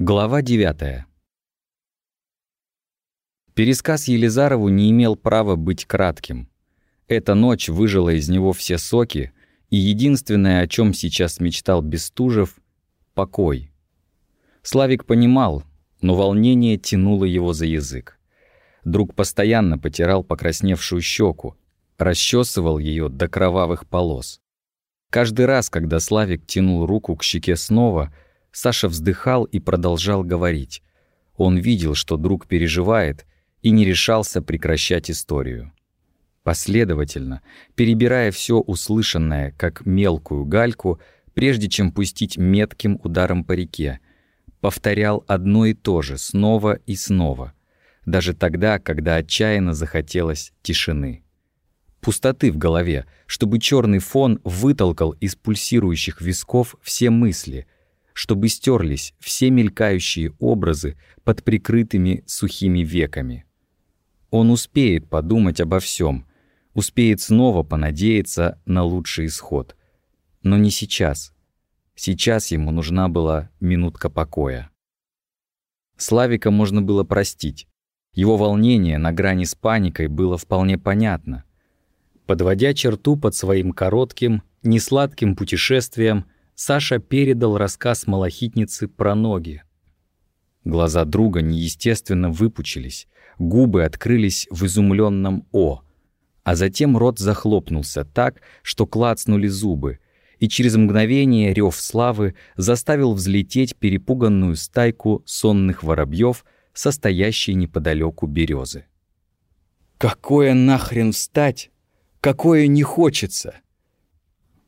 Глава 9. Пересказ Елизарову не имел права быть кратким. Эта ночь выжила из него все соки, и единственное, о чем сейчас мечтал Бестужев — покой. Славик понимал, но волнение тянуло его за язык. Друг постоянно потирал покрасневшую щеку, расчесывал ее до кровавых полос. Каждый раз, когда Славик тянул руку к щеке снова — Саша вздыхал и продолжал говорить. Он видел, что друг переживает, и не решался прекращать историю. Последовательно, перебирая все услышанное, как мелкую гальку, прежде чем пустить метким ударом по реке, повторял одно и то же снова и снова, даже тогда, когда отчаянно захотелось тишины. Пустоты в голове, чтобы черный фон вытолкал из пульсирующих висков все мысли — чтобы стерлись все мелькающие образы под прикрытыми сухими веками. Он успеет подумать обо всем, успеет снова понадеяться на лучший исход. Но не сейчас. Сейчас ему нужна была минутка покоя. Славика можно было простить. Его волнение на грани с паникой было вполне понятно. Подводя черту под своим коротким, несладким путешествием, Саша передал рассказ малахитницы про ноги. Глаза друга неестественно выпучились, губы открылись в изумленном «О», а затем рот захлопнулся так, что клацнули зубы, и через мгновение рев славы заставил взлететь перепуганную стайку сонных воробьев, состоящей неподалеку березы. «Какое нахрен встать? Какое не хочется!»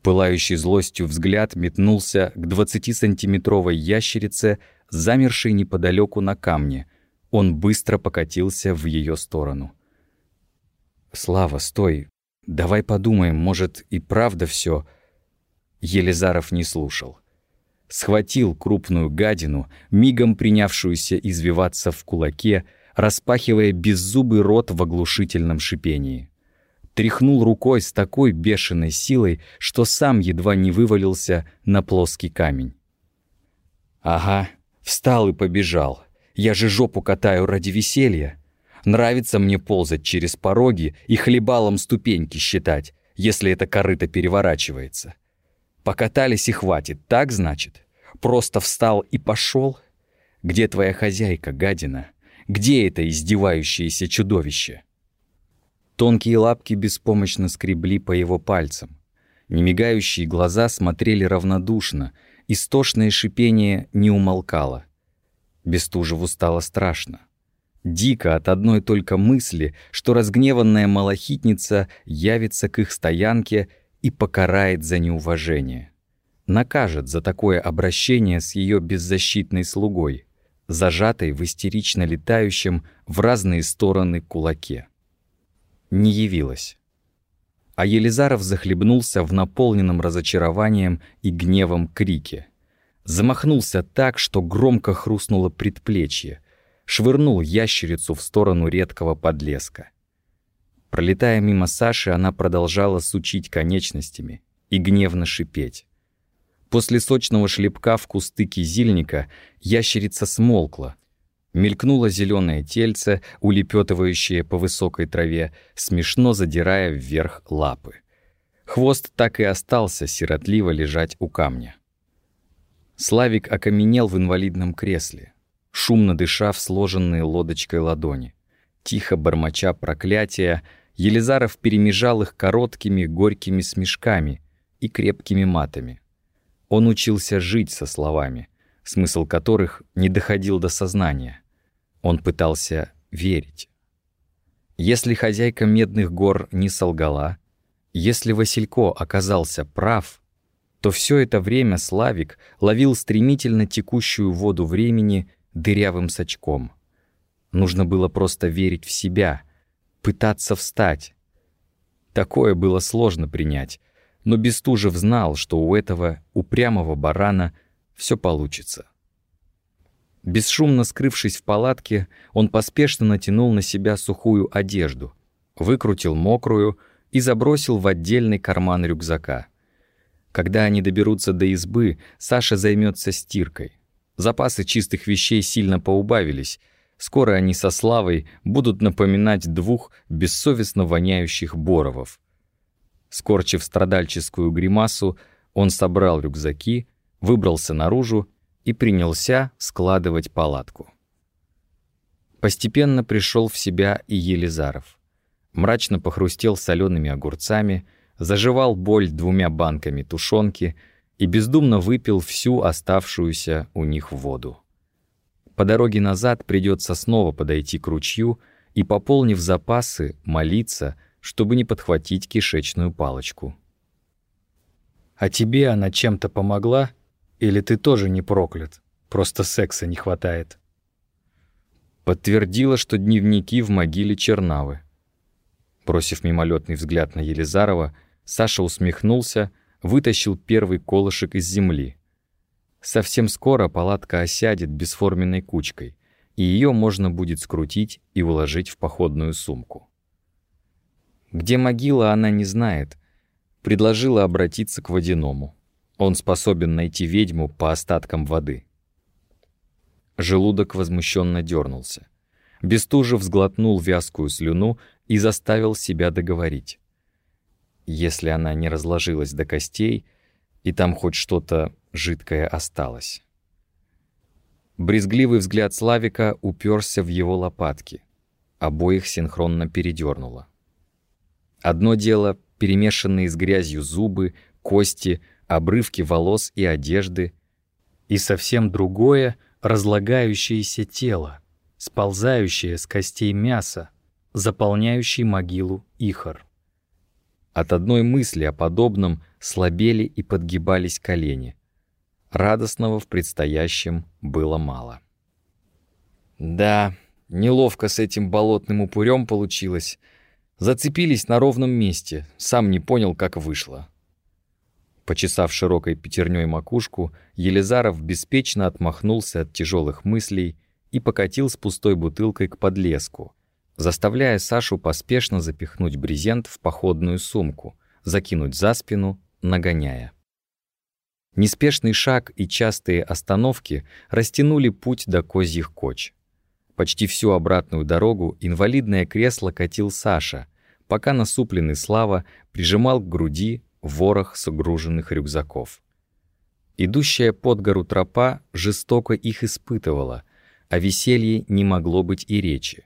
Пылающий злостью взгляд метнулся к двадцатисантиметровой ящерице, замершей неподалеку на камне. Он быстро покатился в ее сторону. «Слава, стой! Давай подумаем, может, и правда все. Елизаров не слушал. Схватил крупную гадину, мигом принявшуюся извиваться в кулаке, распахивая беззубый рот в оглушительном шипении тряхнул рукой с такой бешеной силой, что сам едва не вывалился на плоский камень. «Ага, встал и побежал. Я же жопу катаю ради веселья. Нравится мне ползать через пороги и хлебалом ступеньки считать, если это корыто переворачивается. Покатались и хватит, так значит? Просто встал и пошел? Где твоя хозяйка, гадина? Где это издевающееся чудовище?» Тонкие лапки беспомощно скребли по его пальцам. Немигающие глаза смотрели равнодушно, истошное шипение не умолкало. Бестужеву стало страшно. Дико от одной только мысли, что разгневанная малахитница явится к их стоянке и покарает за неуважение. Накажет за такое обращение с ее беззащитной слугой, зажатой в истерично летающем в разные стороны кулаке не явилась. А Елизаров захлебнулся в наполненном разочарованием и гневом крике. Замахнулся так, что громко хрустнуло предплечье, швырнул ящерицу в сторону редкого подлеска. Пролетая мимо Саши, она продолжала сучить конечностями и гневно шипеть. После сочного шлепка в кусты кизильника ящерица смолкла, Мелькнуло зеленое тельце, улепетывающее по высокой траве, смешно задирая вверх лапы. Хвост так и остался сиротливо лежать у камня. Славик окаменел в инвалидном кресле, шумно дыша в сложенные лодочкой ладони. Тихо бормоча проклятия, Елизаров перемежал их короткими горькими смешками и крепкими матами. Он учился жить со словами, смысл которых не доходил до сознания. Он пытался верить. Если хозяйка Медных гор не солгала, если Василько оказался прав, то все это время Славик ловил стремительно текущую воду времени дырявым сачком. Нужно было просто верить в себя, пытаться встать. Такое было сложно принять, но Бестужев знал, что у этого упрямого барана все получится. Бесшумно скрывшись в палатке, он поспешно натянул на себя сухую одежду, выкрутил мокрую и забросил в отдельный карман рюкзака. Когда они доберутся до избы, Саша займется стиркой. Запасы чистых вещей сильно поубавились. Скоро они со Славой будут напоминать двух бессовестно воняющих боровов. Скорчив страдальческую гримасу, он собрал рюкзаки, выбрался наружу и принялся складывать палатку. Постепенно пришел в себя и Елизаров. Мрачно похрустел солеными огурцами, заживал боль двумя банками тушенки и бездумно выпил всю оставшуюся у них воду. По дороге назад придется снова подойти к ручью и, пополнив запасы, молиться, чтобы не подхватить кишечную палочку. «А тебе она чем-то помогла?» Или ты тоже не проклят? Просто секса не хватает. Подтвердила, что дневники в могиле Чернавы. Бросив мимолетный взгляд на Елизарова, Саша усмехнулся, вытащил первый колышек из земли. Совсем скоро палатка осядет бесформенной кучкой, и ее можно будет скрутить и уложить в походную сумку. Где могила, она не знает. Предложила обратиться к водяному. Он способен найти ведьму по остаткам воды. Желудок возмущенно дернулся. Бестужев сглотнул вязкую слюну и заставил себя договорить. Если она не разложилась до костей, и там хоть что-то жидкое осталось. Брезгливый взгляд Славика уперся в его лопатки. Обоих синхронно передернуло. Одно дело — перемешанные с грязью зубы, кости, обрывки волос и одежды, и совсем другое — разлагающееся тело, сползающее с костей мясо, заполняющий могилу Ихор. От одной мысли о подобном слабели и подгибались колени. Радостного в предстоящем было мало. Да, неловко с этим болотным упырем получилось. Зацепились на ровном месте, сам не понял, как вышло. Почесав широкой пятерней макушку, Елизаров беспечно отмахнулся от тяжелых мыслей и покатил с пустой бутылкой к подлеску, заставляя Сашу поспешно запихнуть брезент в походную сумку, закинуть за спину, нагоняя. Неспешный шаг и частые остановки растянули путь до козьих коч. Почти всю обратную дорогу инвалидное кресло катил Саша, пока насупленный Слава прижимал к груди ворох сгруженных рюкзаков. Идущая под гору тропа жестоко их испытывала, а веселье не могло быть и речи.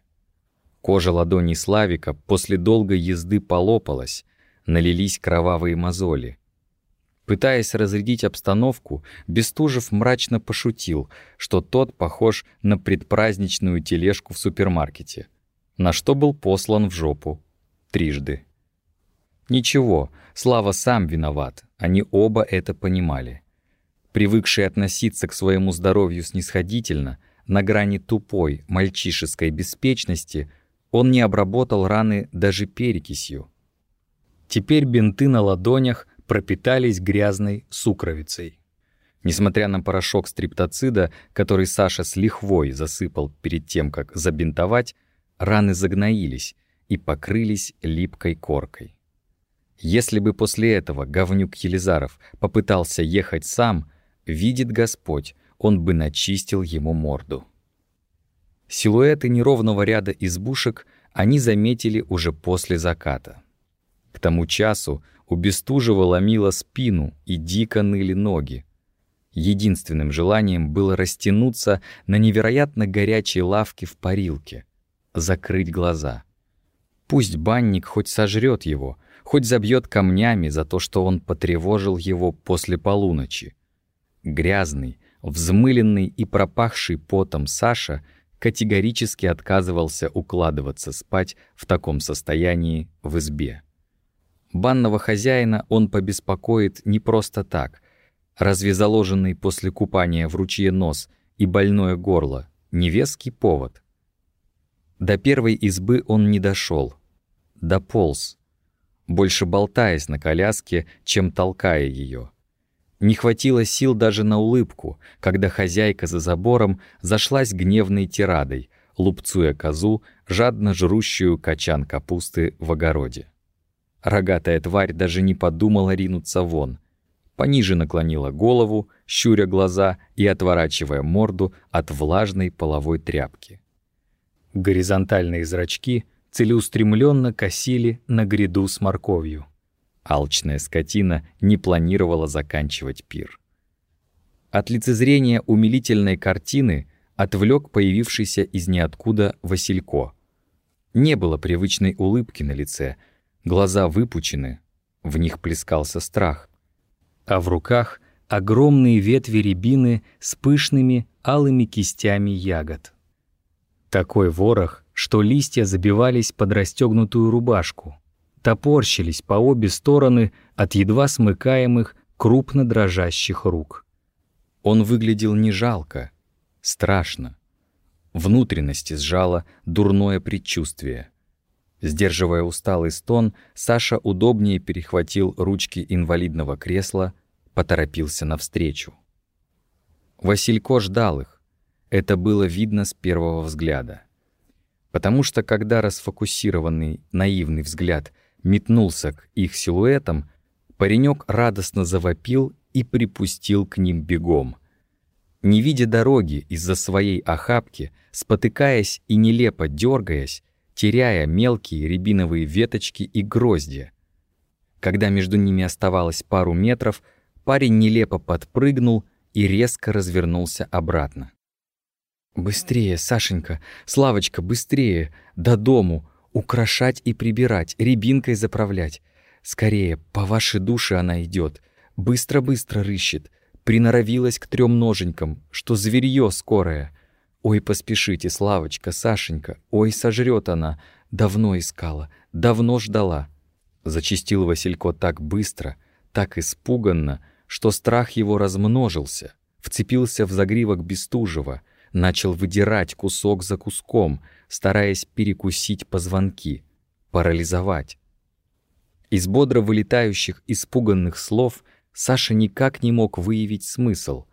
Кожа ладони Славика после долгой езды полопалась, налились кровавые мозоли. Пытаясь разрядить обстановку, Бестужев мрачно пошутил, что тот похож на предпраздничную тележку в супермаркете, на что был послан в жопу трижды. Ничего, Слава сам виноват, они оба это понимали. Привыкший относиться к своему здоровью снисходительно, на грани тупой, мальчишеской беспечности, он не обработал раны даже перекисью. Теперь бинты на ладонях пропитались грязной сукровицей. Несмотря на порошок стриптоцида, который Саша с лихвой засыпал перед тем, как забинтовать, раны загноились и покрылись липкой коркой. Если бы после этого говнюк Елизаров попытался ехать сам, видит Господь, он бы начистил ему морду. Силуэты неровного ряда избушек они заметили уже после заката. К тому часу у Бестужева ломило спину и дико ныли ноги. Единственным желанием было растянуться на невероятно горячей лавке в парилке, закрыть глаза. Пусть банник хоть сожрет его, хоть забьет камнями за то, что он потревожил его после полуночи. Грязный, взмыленный и пропахший потом Саша категорически отказывался укладываться спать в таком состоянии в избе. Банного хозяина он побеспокоит не просто так. Разве заложенный после купания в ручье нос и больное горло — невеский повод? До первой избы он не дошел, дополз, больше болтаясь на коляске, чем толкая ее. Не хватило сил даже на улыбку, когда хозяйка за забором зашлась гневной тирадой, лупцуя козу, жадно жрущую качан капусты в огороде. Рогатая тварь даже не подумала ринуться вон. пониже наклонила голову, щуря глаза и отворачивая морду от влажной половой тряпки. Горизонтальные зрачки целеустремленно косили на гряду с морковью. Алчная скотина не планировала заканчивать пир. От лицезрения умилительной картины отвлек появившийся из ниоткуда Василько. Не было привычной улыбки на лице, глаза выпучены, в них плескался страх. А в руках огромные ветви рябины с пышными алыми кистями ягод. Такой ворох, что листья забивались под расстегнутую рубашку, топорщились по обе стороны от едва смыкаемых крупно дрожащих рук. Он выглядел не жалко, страшно. Внутренности сжало дурное предчувствие. Сдерживая усталый стон, Саша удобнее перехватил ручки инвалидного кресла, поторопился навстречу. Василько ждал их. Это было видно с первого взгляда. Потому что когда расфокусированный, наивный взгляд метнулся к их силуэтам, паренек радостно завопил и припустил к ним бегом. Не видя дороги из-за своей охапки, спотыкаясь и нелепо дергаясь, теряя мелкие рябиновые веточки и гроздья. Когда между ними оставалось пару метров, парень нелепо подпрыгнул и резко развернулся обратно. «Быстрее, Сашенька! Славочка, быстрее! До дому! Украшать и прибирать, рябинкой заправлять! Скорее, по вашей душе она идет, Быстро-быстро рыщет! Приноровилась к трем ноженькам, что зверье скорое! Ой, поспешите, Славочка, Сашенька! Ой, сожрет она! Давно искала, давно ждала!» Зачистил Василько так быстро, так испуганно, что страх его размножился, вцепился в загривок Бестужева — начал выдирать кусок за куском, стараясь перекусить позвонки, парализовать. Из бодро вылетающих испуганных слов Саша никак не мог выявить смысл,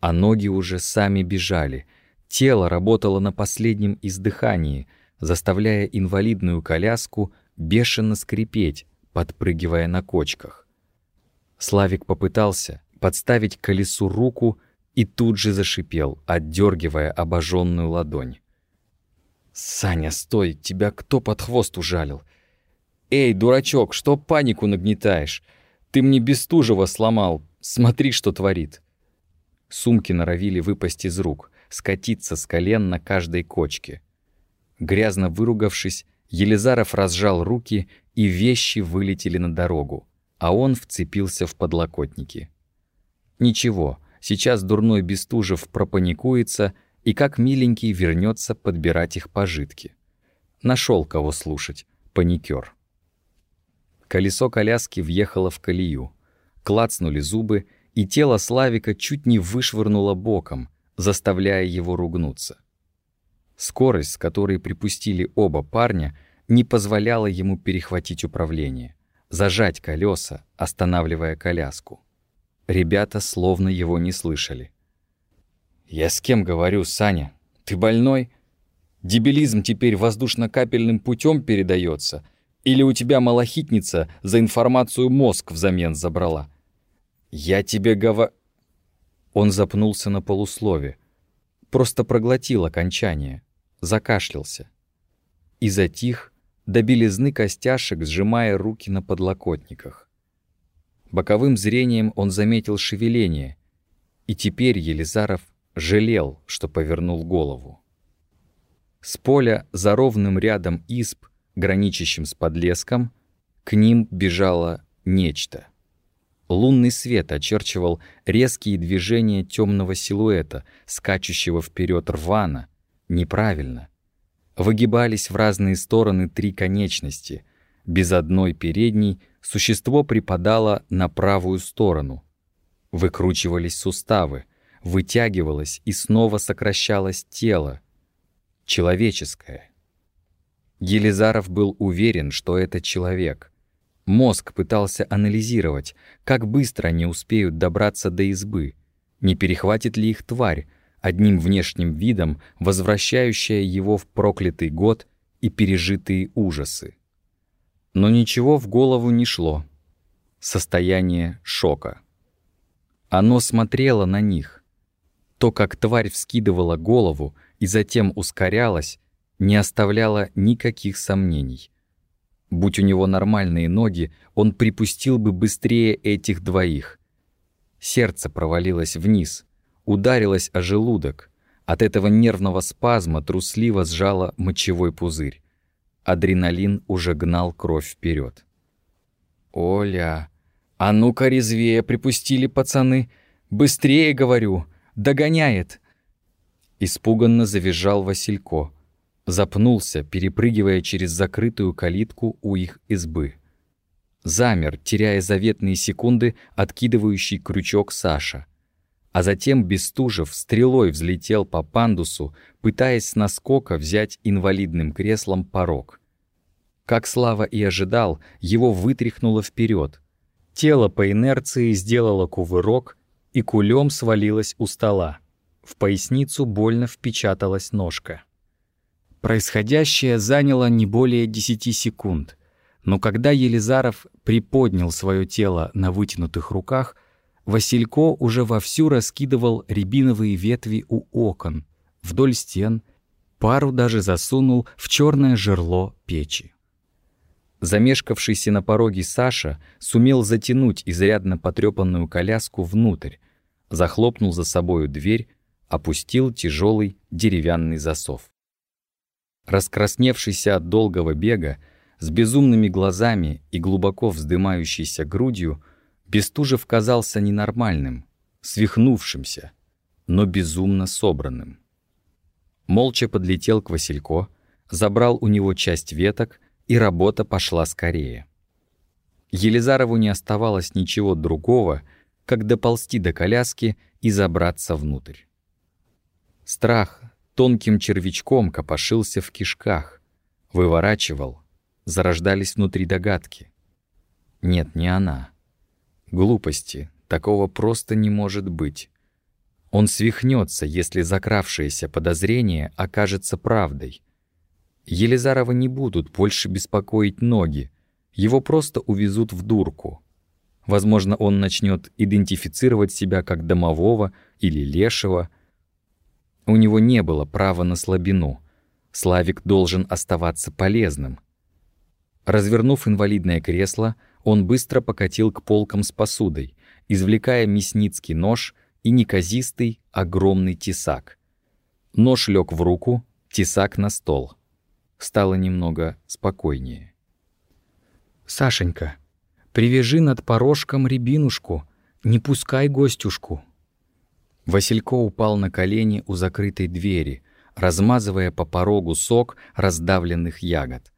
а ноги уже сами бежали, тело работало на последнем издыхании, заставляя инвалидную коляску бешено скрипеть, подпрыгивая на кочках. Славик попытался подставить колесу руку, и тут же зашипел, отдергивая обожженную ладонь. «Саня, стой! Тебя кто под хвост ужалил? Эй, дурачок, что панику нагнетаешь? Ты мне Бестужева сломал, смотри, что творит!» Сумки норовили выпасть из рук, скатиться с колен на каждой кочке. Грязно выругавшись, Елизаров разжал руки, и вещи вылетели на дорогу, а он вцепился в подлокотники. Ничего, Сейчас дурной Бестужев пропаникуется и как миленький вернется подбирать их пожитки. Нашел кого слушать, паникер. Колесо коляски въехало в колею. Клацнули зубы, и тело Славика чуть не вышвырнуло боком, заставляя его ругнуться. Скорость, с которой припустили оба парня, не позволяла ему перехватить управление, зажать колеса, останавливая коляску. Ребята словно его не слышали. «Я с кем говорю, Саня? Ты больной? Дебилизм теперь воздушно-капельным путем передается? Или у тебя малохитница за информацию мозг взамен забрала? Я тебе говорю...» Он запнулся на полуслове. Просто проглотил окончание, закашлялся. И затих, до белизны костяшек, сжимая руки на подлокотниках. Боковым зрением он заметил шевеление, и теперь Елизаров жалел, что повернул голову. С поля за ровным рядом исп, граничащим с подлеском, к ним бежало нечто. Лунный свет очерчивал резкие движения темного силуэта, скачущего вперед рвано, неправильно. Выгибались в разные стороны три конечности, без одной передней — существо припадало на правую сторону. Выкручивались суставы, вытягивалось и снова сокращалось тело. Человеческое. Елизаров был уверен, что это человек. Мозг пытался анализировать, как быстро они успеют добраться до избы, не перехватит ли их тварь, одним внешним видом возвращающая его в проклятый год и пережитые ужасы. Но ничего в голову не шло. Состояние шока. Оно смотрело на них. То, как тварь вскидывала голову и затем ускорялась, не оставляло никаких сомнений. Будь у него нормальные ноги, он припустил бы быстрее этих двоих. Сердце провалилось вниз, ударилось о желудок. От этого нервного спазма трусливо сжало мочевой пузырь. Адреналин уже гнал кровь вперед. «Оля, а ну-ка резвее припустили пацаны! Быстрее, говорю! Догоняет!» Испуганно завизжал Василько. Запнулся, перепрыгивая через закрытую калитку у их избы. Замер, теряя заветные секунды, откидывающий крючок Саша. А затем Бестужев стрелой взлетел по пандусу, пытаясь с наскока взять инвалидным креслом порог. Как Слава и ожидал, его вытряхнуло вперед. Тело по инерции сделало кувырок и кулем свалилось у стола. В поясницу больно впечаталась ножка. Происходящее заняло не более 10 секунд, но когда Елизаров приподнял свое тело на вытянутых руках, Василько уже вовсю раскидывал рябиновые ветви у окон, вдоль стен, пару даже засунул в черное жерло печи. Замешкавшийся на пороге Саша сумел затянуть изрядно потрепанную коляску внутрь, захлопнул за собою дверь, опустил тяжелый деревянный засов. Раскрасневшийся от долгого бега, с безумными глазами и глубоко вздымающейся грудью, Бестужев казался ненормальным, свихнувшимся, но безумно собранным. Молча подлетел к Василько, забрал у него часть веток, и работа пошла скорее. Елизарову не оставалось ничего другого, как доползти до коляски и забраться внутрь. Страх тонким червячком копошился в кишках, выворачивал, зарождались внутри догадки. Нет, не она. Глупости, такого просто не может быть. Он свихнется, если закравшееся подозрение окажется правдой. Елизарова не будут больше беспокоить ноги, его просто увезут в дурку. Возможно, он начнет идентифицировать себя как домового или лешего, у него не было права на слабину. Славик должен оставаться полезным. Развернув инвалидное кресло, он быстро покатил к полкам с посудой, извлекая мясницкий нож и неказистый огромный тесак. Нож лег в руку, тесак на стол. Стало немного спокойнее. «Сашенька, привяжи над порожком рябинушку, не пускай гостюшку», Василько упал на колени у закрытой двери, размазывая по порогу сок раздавленных ягод.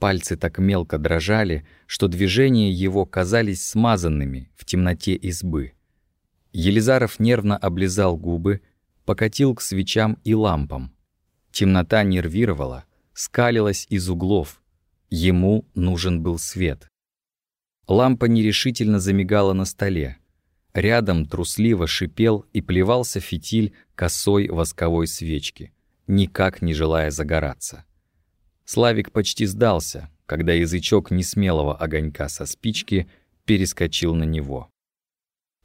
Пальцы так мелко дрожали, что движения его казались смазанными в темноте избы. Елизаров нервно облизал губы, покатил к свечам и лампам. Темнота нервировала, скалилась из углов. Ему нужен был свет. Лампа нерешительно замигала на столе. Рядом трусливо шипел и плевался фитиль косой восковой свечки, никак не желая загораться. Славик почти сдался, когда язычок несмелого огонька со спички перескочил на него.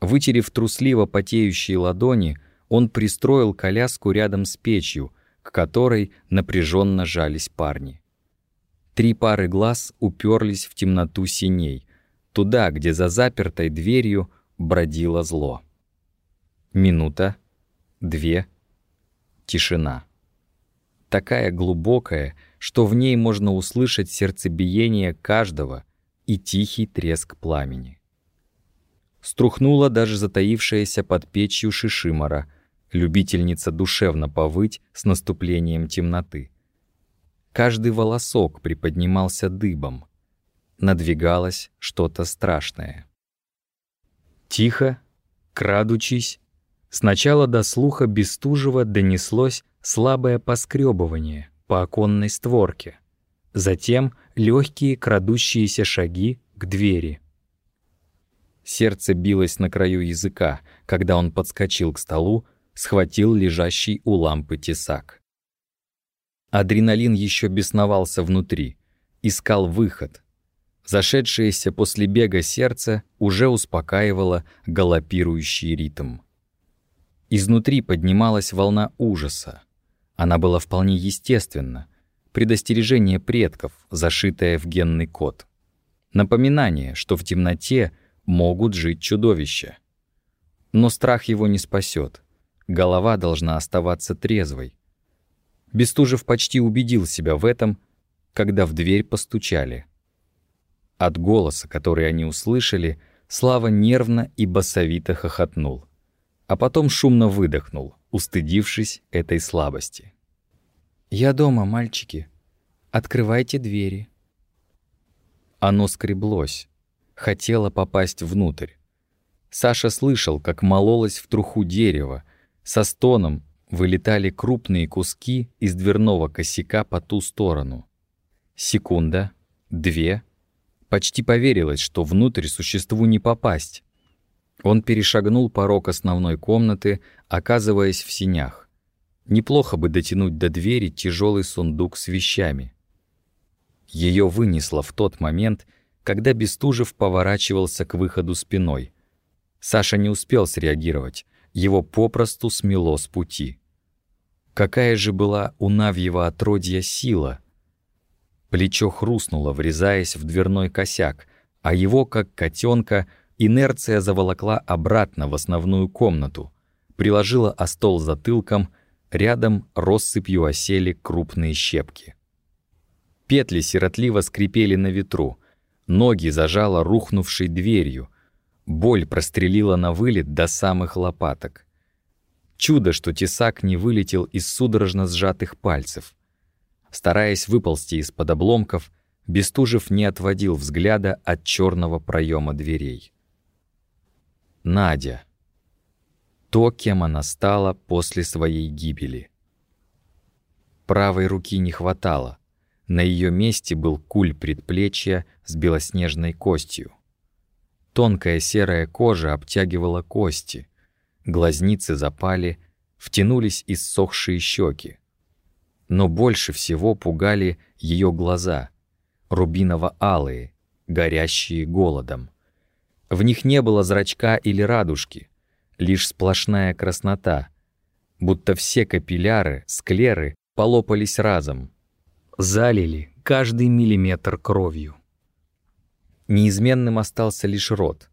Вытерев трусливо потеющие ладони, он пристроил коляску рядом с печью, к которой напряженно жались парни. Три пары глаз уперлись в темноту синей, туда, где за запертой дверью бродило зло. Минута, две, тишина. Такая глубокая, что в ней можно услышать сердцебиение каждого и тихий треск пламени. Струхнула даже затаившаяся под печью Шишимора, любительница душевно повыть с наступлением темноты. Каждый волосок приподнимался дыбом. Надвигалось что-то страшное. Тихо, крадучись, сначала до слуха Бестужева донеслось слабое поскребывание по оконной створке, затем легкие крадущиеся шаги к двери. Сердце билось на краю языка, когда он подскочил к столу, схватил лежащий у лампы тесак. Адреналин еще бесновался внутри, искал выход. Зашедшееся после бега сердце уже успокаивало галопирующий ритм. Изнутри поднималась волна ужаса. Она была вполне естественна. Предостережение предков, зашитое в генный код. Напоминание, что в темноте могут жить чудовища. Но страх его не спасет. Голова должна оставаться трезвой. Бестужев почти убедил себя в этом, когда в дверь постучали. От голоса, который они услышали, Слава нервно и басовито хохотнул, а потом шумно выдохнул, устыдившись этой слабости. «Я дома, мальчики. Открывайте двери». Оно скреблось, хотело попасть внутрь. Саша слышал, как мололось в труху дерево, со стоном вылетали крупные куски из дверного косяка по ту сторону. Секунда, две — Почти поверилось, что внутрь существу не попасть. Он перешагнул порог основной комнаты, оказываясь в синях. Неплохо бы дотянуть до двери тяжелый сундук с вещами. Ее вынесло в тот момент, когда Бестужев поворачивался к выходу спиной. Саша не успел среагировать, его попросту смело с пути. Какая же была у Навьего отродья сила — Плечо хрустнуло, врезаясь в дверной косяк, а его, как котенка, инерция заволокла обратно в основную комнату, приложила о стол затылком, рядом россыпью осели крупные щепки. Петли сиротливо скрипели на ветру, ноги зажало рухнувшей дверью, боль прострелила на вылет до самых лопаток. Чудо, что тесак не вылетел из судорожно сжатых пальцев — Стараясь выползти из-под обломков, Бестужев не отводил взгляда от черного проема дверей. Надя. То, кем она стала после своей гибели. Правой руки не хватало. На ее месте был куль предплечья с белоснежной костью. Тонкая серая кожа обтягивала кости. Глазницы запали, втянулись иссохшие щеки. Но больше всего пугали ее глаза, рубиново-алые, горящие голодом. В них не было зрачка или радужки, лишь сплошная краснота, будто все капилляры, склеры полопались разом, залили каждый миллиметр кровью. Неизменным остался лишь рот,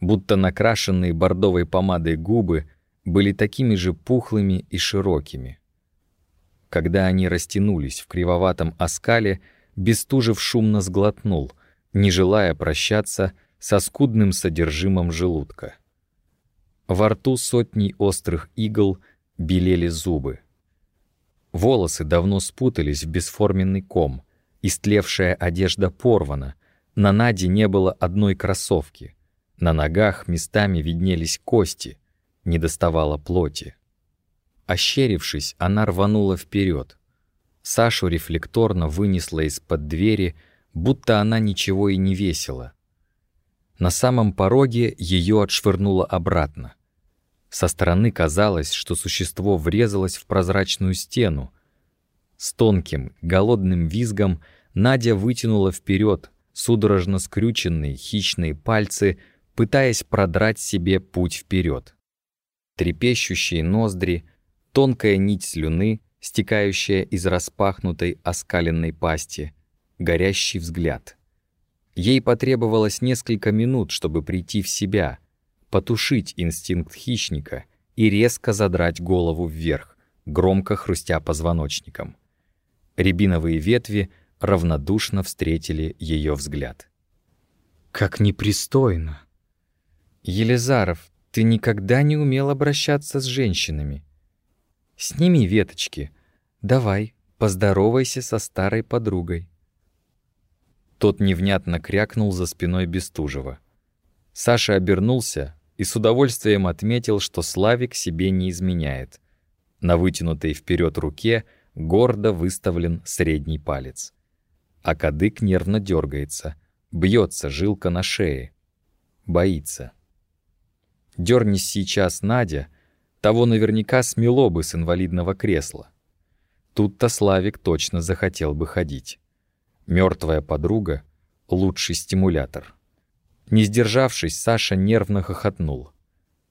будто накрашенные бордовой помадой губы были такими же пухлыми и широкими. Когда они растянулись в кривоватом оскале, Бестужев шумно сглотнул, не желая прощаться со скудным содержимым желудка. Во рту сотней острых игл белели зубы. Волосы давно спутались в бесформенный ком, истлевшая одежда порвана, на Наде не было одной кроссовки, на ногах местами виднелись кости, не доставало плоти. Ощерившись, она рванула вперед. Сашу рефлекторно вынесла из-под двери, будто она ничего и не весила. На самом пороге ее отшвырнуло обратно. Со стороны казалось, что существо врезалось в прозрачную стену. С тонким, голодным визгом Надя вытянула вперед судорожно скрюченные хищные пальцы, пытаясь продрать себе путь вперед. Трепещущие ноздри — тонкая нить слюны, стекающая из распахнутой оскаленной пасти, горящий взгляд. Ей потребовалось несколько минут, чтобы прийти в себя, потушить инстинкт хищника и резко задрать голову вверх, громко хрустя позвоночником. Рябиновые ветви равнодушно встретили ее взгляд. «Как непристойно!» «Елизаров, ты никогда не умел обращаться с женщинами», Сними веточки. Давай, поздоровайся со старой подругой». Тот невнятно крякнул за спиной Бестужева. Саша обернулся и с удовольствием отметил, что Славик себе не изменяет. На вытянутой вперед руке гордо выставлен средний палец. А кадык нервно дергается, бьется жилка на шее. Боится. Дернись сейчас Надя — того наверняка смело бы с инвалидного кресла. Тут-то Славик точно захотел бы ходить. Мертвая подруга, лучший стимулятор. Не сдержавшись, Саша нервно хохотнул.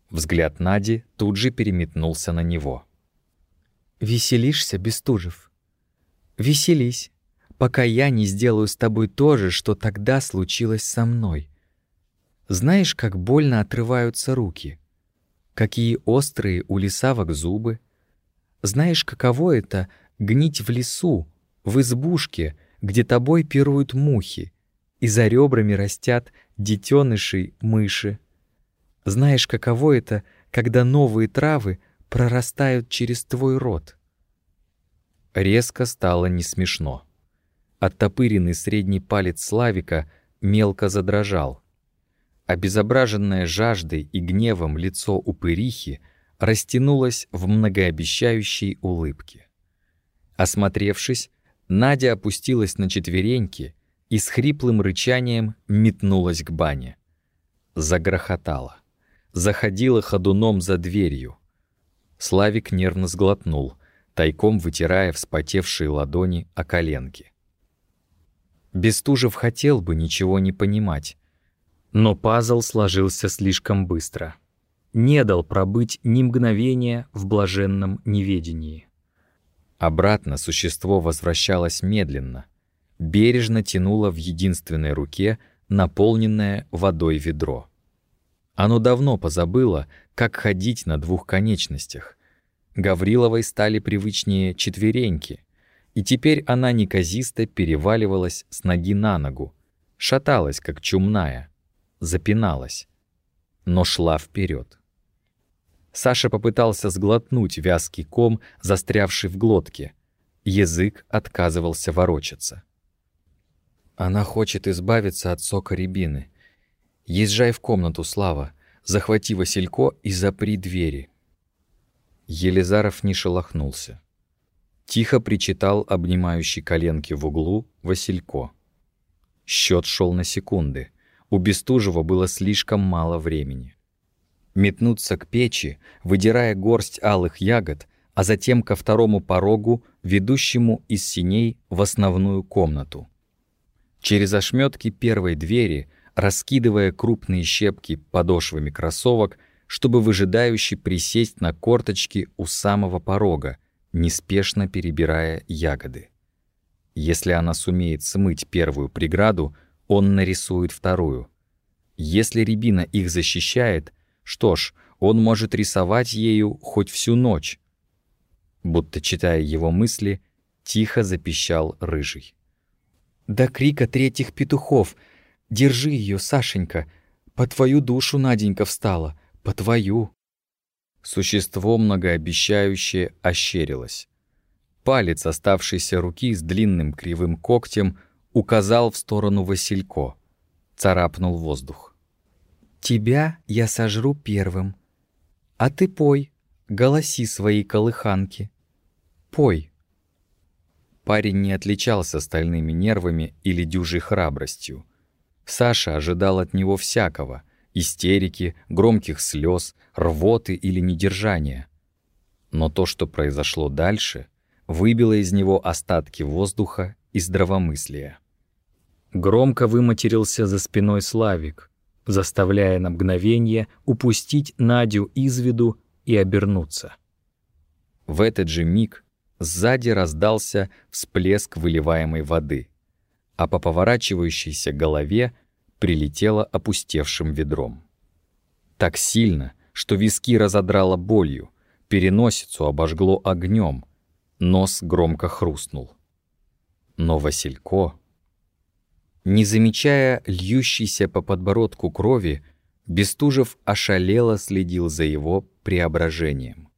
Взгляд Нади тут же переметнулся на него. «Веселишься, Бестужев? Веселись, пока я не сделаю с тобой то же, что тогда случилось со мной. Знаешь, как больно отрываются руки? Какие острые у лисавок зубы? Знаешь, каково это — гнить в лесу, в избушке, где тобой пируют мухи, и за ребрами растят детенышей мыши. Знаешь, каково это, когда новые травы прорастают через твой рот? Резко стало не смешно. Оттопыренный средний палец Славика мелко задрожал. Обезображенное жаждой и гневом лицо упырихи растянулось в многообещающей улыбке. Осмотревшись, Надя опустилась на четвереньки и с хриплым рычанием метнулась к бане. Загрохотала. Заходила ходуном за дверью. Славик нервно сглотнул, тайком вытирая вспотевшие ладони о коленки. Бестужев хотел бы ничего не понимать, но пазл сложился слишком быстро. Не дал пробыть ни мгновения в блаженном неведении. Обратно существо возвращалось медленно, бережно тянуло в единственной руке наполненное водой ведро. Оно давно позабыло, как ходить на двух конечностях. Гавриловой стали привычнее четвереньки, и теперь она неказисто переваливалась с ноги на ногу, шаталась, как чумная, запиналась, но шла вперед. Саша попытался сглотнуть вязкий ком, застрявший в глотке. Язык отказывался ворочаться. Она хочет избавиться от сока рябины. Езжай в комнату, Слава. Захвати Василько и запри двери. Елизаров не шелохнулся. Тихо причитал обнимающий коленки в углу Василько. Счет шел на секунды. У Бестужева было слишком мало времени метнуться к печи, выдирая горсть алых ягод, а затем ко второму порогу, ведущему из синей в основную комнату. Через ошметки первой двери, раскидывая крупные щепки подошвами кроссовок, чтобы выжидающе присесть на корточки у самого порога, неспешно перебирая ягоды. Если она сумеет смыть первую преграду, он нарисует вторую. Если рябина их защищает, что ж, он может рисовать ею хоть всю ночь. Будто читая его мысли, тихо запищал рыжий. «До крика третьих петухов! Держи ее, Сашенька! По твою душу Наденька встала! По твою!» Существо многообещающее ощерилось. Палец оставшейся руки с длинным кривым когтем указал в сторону Василько. Царапнул воздух. Тебя я сожру первым. А ты пой, голоси свои колыханки. Пой. Парень не отличался стальными нервами или дюжей храбростью. Саша ожидал от него всякого — истерики, громких слез, рвоты или недержания. Но то, что произошло дальше, выбило из него остатки воздуха и здравомыслия. Громко выматерился за спиной Славик, заставляя на мгновение упустить Надю из виду и обернуться. В этот же миг сзади раздался всплеск выливаемой воды, а по поворачивающейся голове прилетело опустевшим ведром. Так сильно, что виски разодрало болью, переносицу обожгло огнем, нос громко хрустнул. Но Василько не замечая льющейся по подбородку крови, Бестужев ошалело следил за его преображением.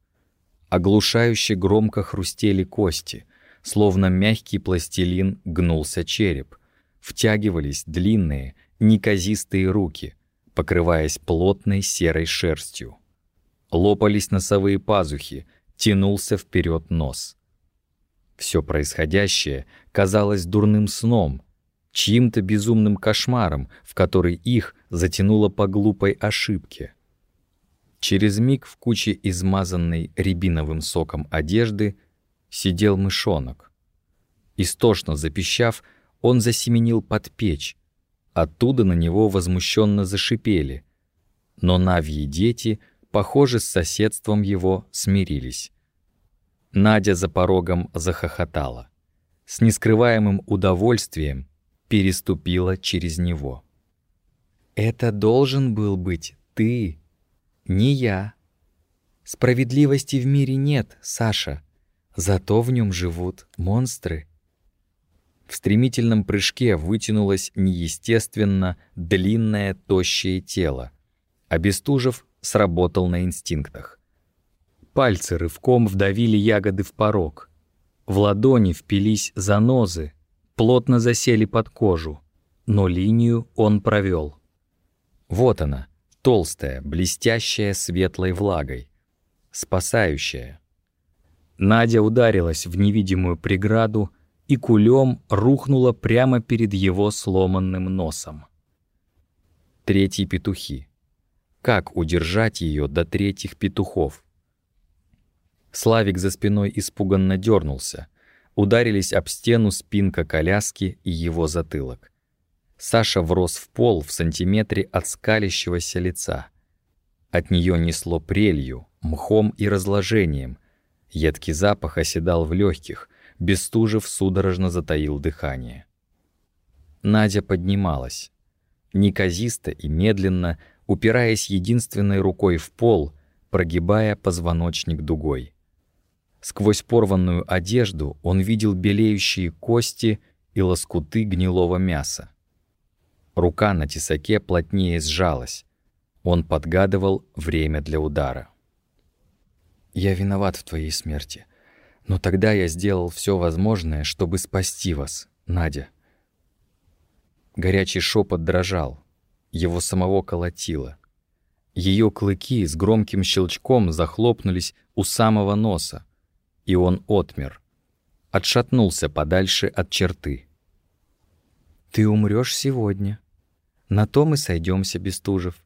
Оглушающе громко хрустели кости, словно мягкий пластилин гнулся череп, втягивались длинные, неказистые руки, покрываясь плотной серой шерстью. Лопались носовые пазухи, тянулся вперед нос. Все происходящее казалось дурным сном, чьим-то безумным кошмаром, в который их затянуло по глупой ошибке. Через миг в куче измазанной рябиновым соком одежды сидел мышонок. Истошно запищав, он засеменил под печь, Оттуда на него возмущенно зашипели. Но Навьи дети, похоже, с соседством его смирились. Надя за порогом захохотала. С нескрываемым удовольствием переступила через него. «Это должен был быть ты, не я. Справедливости в мире нет, Саша, зато в нем живут монстры». В стремительном прыжке вытянулось неестественно длинное тощее тело, а Бестужев сработал на инстинктах. Пальцы рывком вдавили ягоды в порог. В ладони впились занозы, плотно засели под кожу, но линию он провел. Вот она, толстая, блестящая светлой влагой, спасающая. Надя ударилась в невидимую преграду и кулем рухнула прямо перед его сломанным носом. Третьи петухи. Как удержать ее до третьих петухов? Славик за спиной испуганно дернулся. Ударились об стену спинка коляски и его затылок. Саша врос в пол в сантиметре от скалящегося лица. От нее несло прелью, мхом и разложением. Едкий запах оседал в легких, Бестужев судорожно затаил дыхание. Надя поднималась. Неказисто и медленно, упираясь единственной рукой в пол, прогибая позвоночник дугой. Сквозь порванную одежду он видел белеющие кости и лоскуты гнилого мяса. Рука на тесаке плотнее сжалась. Он подгадывал время для удара. «Я виноват в твоей смерти. Но тогда я сделал все возможное, чтобы спасти вас, Надя». Горячий шепот дрожал. Его самого колотило. Ее клыки с громким щелчком захлопнулись у самого носа, и он отмер, отшатнулся подальше от черты. «Ты умрешь сегодня. На то мы сойдемся, Бестужев.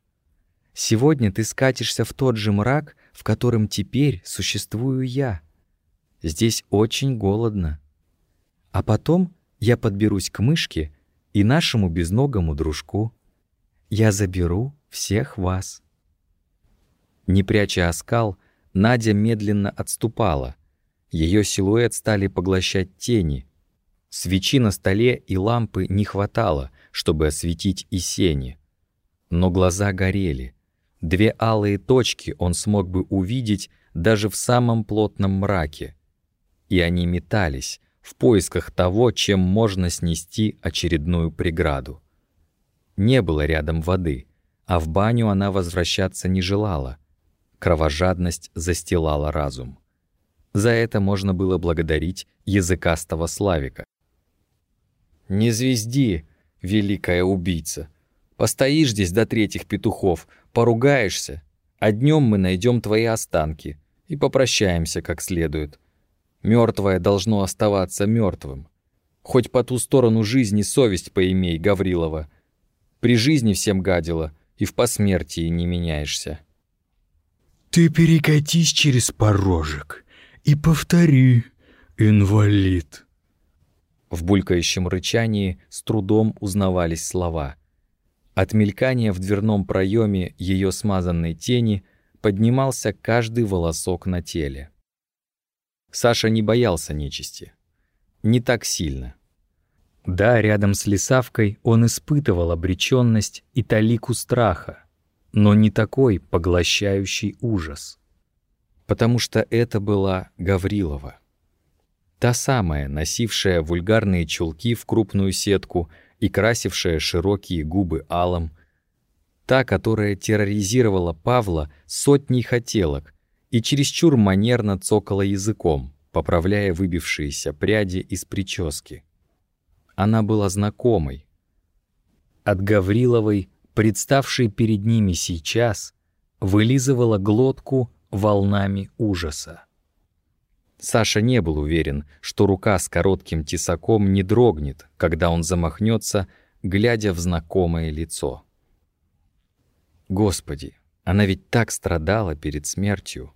Сегодня ты скатишься в тот же мрак, в котором теперь существую я. Здесь очень голодно. А потом я подберусь к мышке и нашему безногому дружку. Я заберу всех вас». Не пряча оскал, Надя медленно отступала — ее силуэт стали поглощать тени. Свечи на столе и лампы не хватало, чтобы осветить и сени. Но глаза горели. Две алые точки он смог бы увидеть даже в самом плотном мраке. И они метались в поисках того, чем можно снести очередную преграду. Не было рядом воды, а в баню она возвращаться не желала. Кровожадность застилала разум. За это можно было благодарить языкастого Славика. «Не звезди, великая убийца. Постоишь здесь до третьих петухов, поругаешься, а днем мы найдем твои останки и попрощаемся как следует. Мертвое должно оставаться мертвым. Хоть по ту сторону жизни совесть поимей, Гаврилова. При жизни всем гадила, и в посмертии не меняешься». «Ты перекатись через порожек», и повтори, инвалид. В булькающем рычании с трудом узнавались слова. От мелькания в дверном проеме ее смазанной тени поднимался каждый волосок на теле. Саша не боялся нечисти. Не так сильно. Да, рядом с лесавкой он испытывал обреченность и талику страха, но не такой поглощающий ужас потому что это была Гаврилова. Та самая, носившая вульгарные чулки в крупную сетку и красившая широкие губы алом. Та, которая терроризировала Павла сотней хотелок и чересчур манерно цокала языком, поправляя выбившиеся пряди из прически. Она была знакомой. От Гавриловой, представшей перед ними сейчас, вылизывала глотку волнами ужаса. Саша не был уверен, что рука с коротким тесаком не дрогнет, когда он замахнется, глядя в знакомое лицо. Господи, она ведь так страдала перед смертью.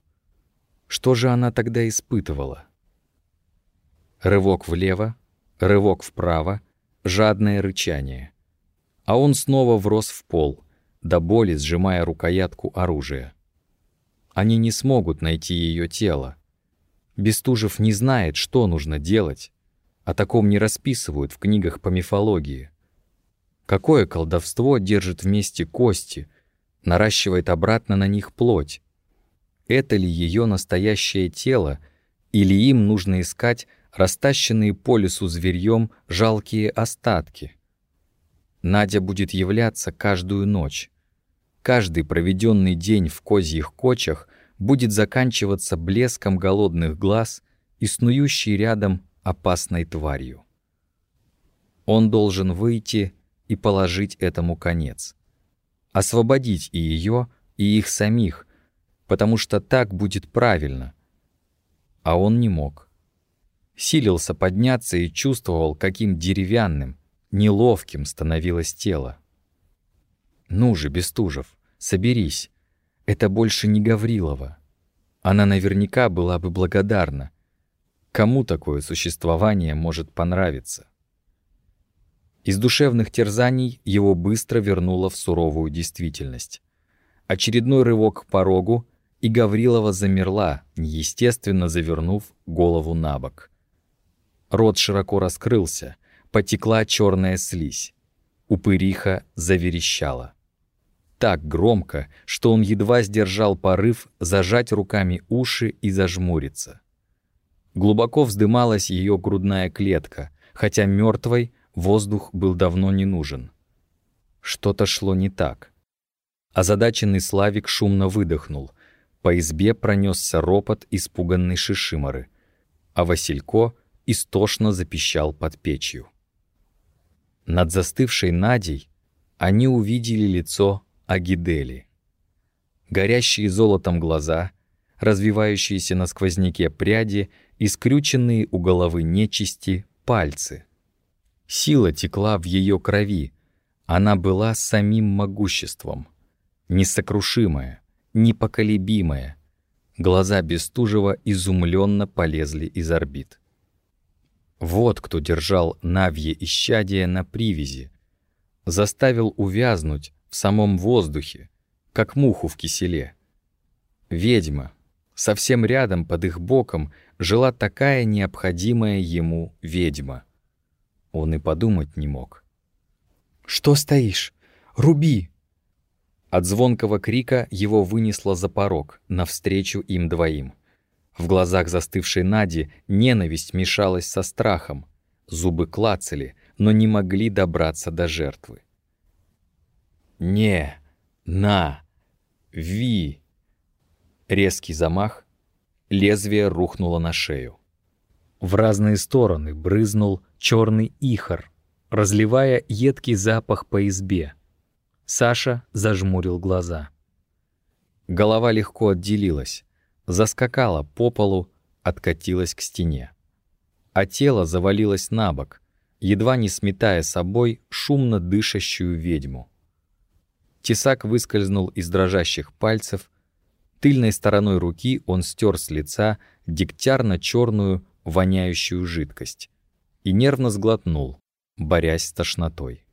Что же она тогда испытывала? Рывок влево, рывок вправо, жадное рычание. а он снова врос в пол, до боли сжимая рукоятку оружия. Они не смогут найти ее тело. Бестужев не знает, что нужно делать. О таком не расписывают в книгах по мифологии. Какое колдовство держит вместе кости, наращивает обратно на них плоть? Это ли ее настоящее тело, или им нужно искать растащенные по лесу зверьем жалкие остатки? Надя будет являться каждую ночь. Каждый проведенный день в козьих кочах будет заканчиваться блеском голодных глаз и снующей рядом опасной тварью. Он должен выйти и положить этому конец. Освободить и ее, и их самих, потому что так будет правильно. А он не мог. Силился подняться и чувствовал, каким деревянным, неловким становилось тело. «Ну же, Бестужев, соберись. Это больше не Гаврилова. Она наверняка была бы благодарна. Кому такое существование может понравиться?» Из душевных терзаний его быстро вернуло в суровую действительность. Очередной рывок к порогу, и Гаврилова замерла, неестественно завернув голову на бок. Рот широко раскрылся, потекла черная слизь. Упыриха заверещала. Так громко, что он едва сдержал порыв зажать руками уши и зажмуриться. Глубоко вздымалась ее грудная клетка, хотя мертвой Воздух был давно не нужен. Что-то шло не так. Озадаченный Славик шумно выдохнул. По избе пронесся ропот испуганной шишиморы, а Василько истошно запищал под печью. Над застывшей Надей они увидели лицо Агидели. Горящие золотом глаза, развивающиеся на сквозняке пряди и скрюченные у головы нечисти пальцы — Сила текла в ее крови. Она была самим могуществом. Несокрушимая, непоколебимая. Глаза Бестужева изумленно полезли из орбит. Вот кто держал Навье исчадие на привязи. Заставил увязнуть в самом воздухе, как муху в киселе. Ведьма. Совсем рядом, под их боком, жила такая необходимая ему ведьма — он и подумать не мог. «Что стоишь? Руби!» От звонкого крика его вынесло за порог, навстречу им двоим. В глазах застывшей Нади ненависть мешалась со страхом. Зубы клацали, но не могли добраться до жертвы. «Не! На! Ви!» Резкий замах, лезвие рухнуло на шею. В разные стороны брызнул черный ихор, разливая едкий запах по избе. Саша зажмурил глаза. Голова легко отделилась, заскакала по полу, откатилась к стене. А тело завалилось на бок, едва не сметая собой шумно дышащую ведьму. Тесак выскользнул из дрожащих пальцев, тыльной стороной руки он стер с лица дегтярно-черную воняющую жидкость и нервно сглотнул, борясь с тошнотой.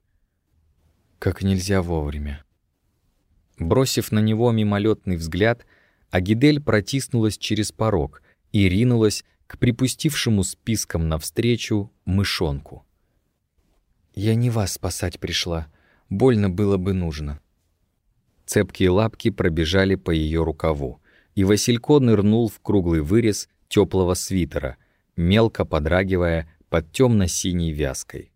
Как нельзя вовремя. Бросив на него мимолетный взгляд, Агидель протиснулась через порог и ринулась к припустившему списком навстречу мышонку. «Я не вас спасать пришла. Больно было бы нужно». Цепкие лапки пробежали по ее рукаву, и Василько нырнул в круглый вырез теплого свитера — мелко подрагивая под темно-синей вязкой.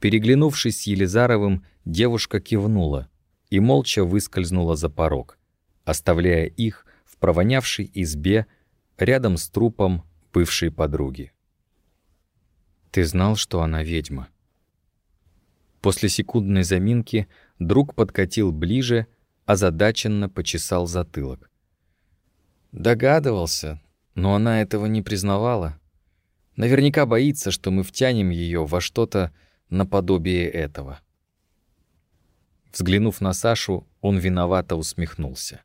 Переглянувшись с Елизаровым, девушка кивнула и молча выскользнула за порог, оставляя их в провонявшей избе рядом с трупом бывшей подруги. «Ты знал, что она ведьма?» После секундной заминки друг подкатил ближе, озадаченно почесал затылок. «Догадывался, но она этого не признавала. Наверняка боится, что мы втянем ее во что-то наподобие этого. Взглянув на Сашу, он виновато усмехнулся.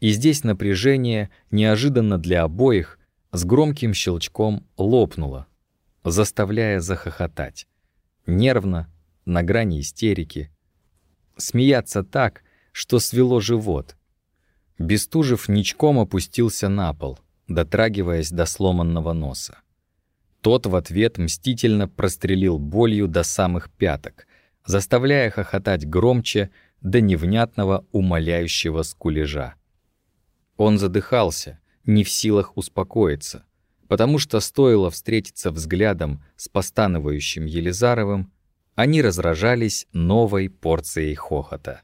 И здесь напряжение, неожиданно для обоих, с громким щелчком лопнуло, заставляя захохотать. Нервно, на грани истерики. Смеяться так, что свело живот. Бестужев ничком опустился на пол, дотрагиваясь до сломанного носа. Тот в ответ мстительно прострелил болью до самых пяток, заставляя хохотать громче до невнятного умоляющего скулежа. Он задыхался, не в силах успокоиться, потому что стоило встретиться взглядом с постанывающим Елизаровым, они разражались новой порцией хохота.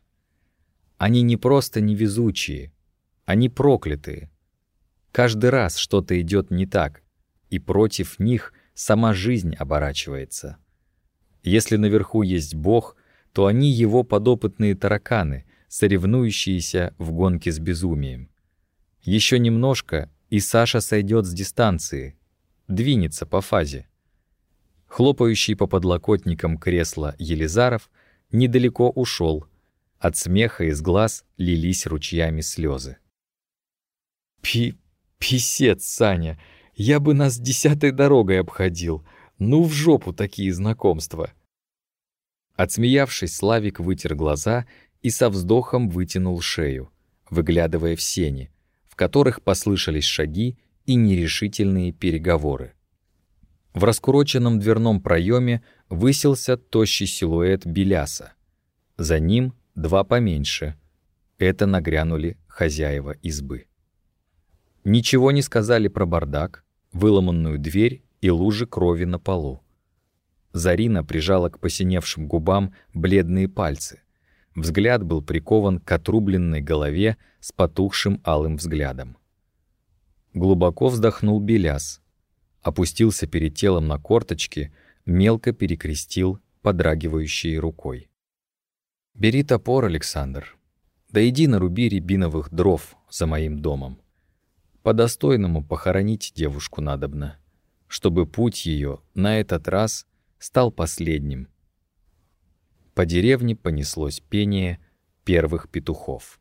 Они не просто невезучие, они проклятые. Каждый раз что-то идет не так, и против них сама жизнь оборачивается. Если наверху есть Бог, то они его подопытные тараканы, соревнующиеся в гонке с безумием. Еще немножко, и Саша сойдет с дистанции, двинется по фазе. Хлопающий по подлокотникам кресла Елизаров недалеко ушел. От смеха из глаз лились ручьями слезы. «Пи... писец, Саня! Я бы нас десятой дорогой обходил. Ну в жопу такие знакомства!» Отсмеявшись, Славик вытер глаза и со вздохом вытянул шею, выглядывая в сени, в которых послышались шаги и нерешительные переговоры. В раскуроченном дверном проеме высился тощий силуэт Беляса. За ним два поменьше. Это нагрянули хозяева избы. Ничего не сказали про бардак, выломанную дверь и лужи крови на полу. Зарина прижала к посиневшим губам бледные пальцы. Взгляд был прикован к отрубленной голове с потухшим алым взглядом. Глубоко вздохнул Беляс, опустился перед телом на корточки, мелко перекрестил подрагивающей рукой. «Бери топор, Александр, да иди наруби рябиновых дров за моим домом. По-достойному похоронить девушку надобно, чтобы путь ее на этот раз стал последним. По деревне понеслось пение первых петухов.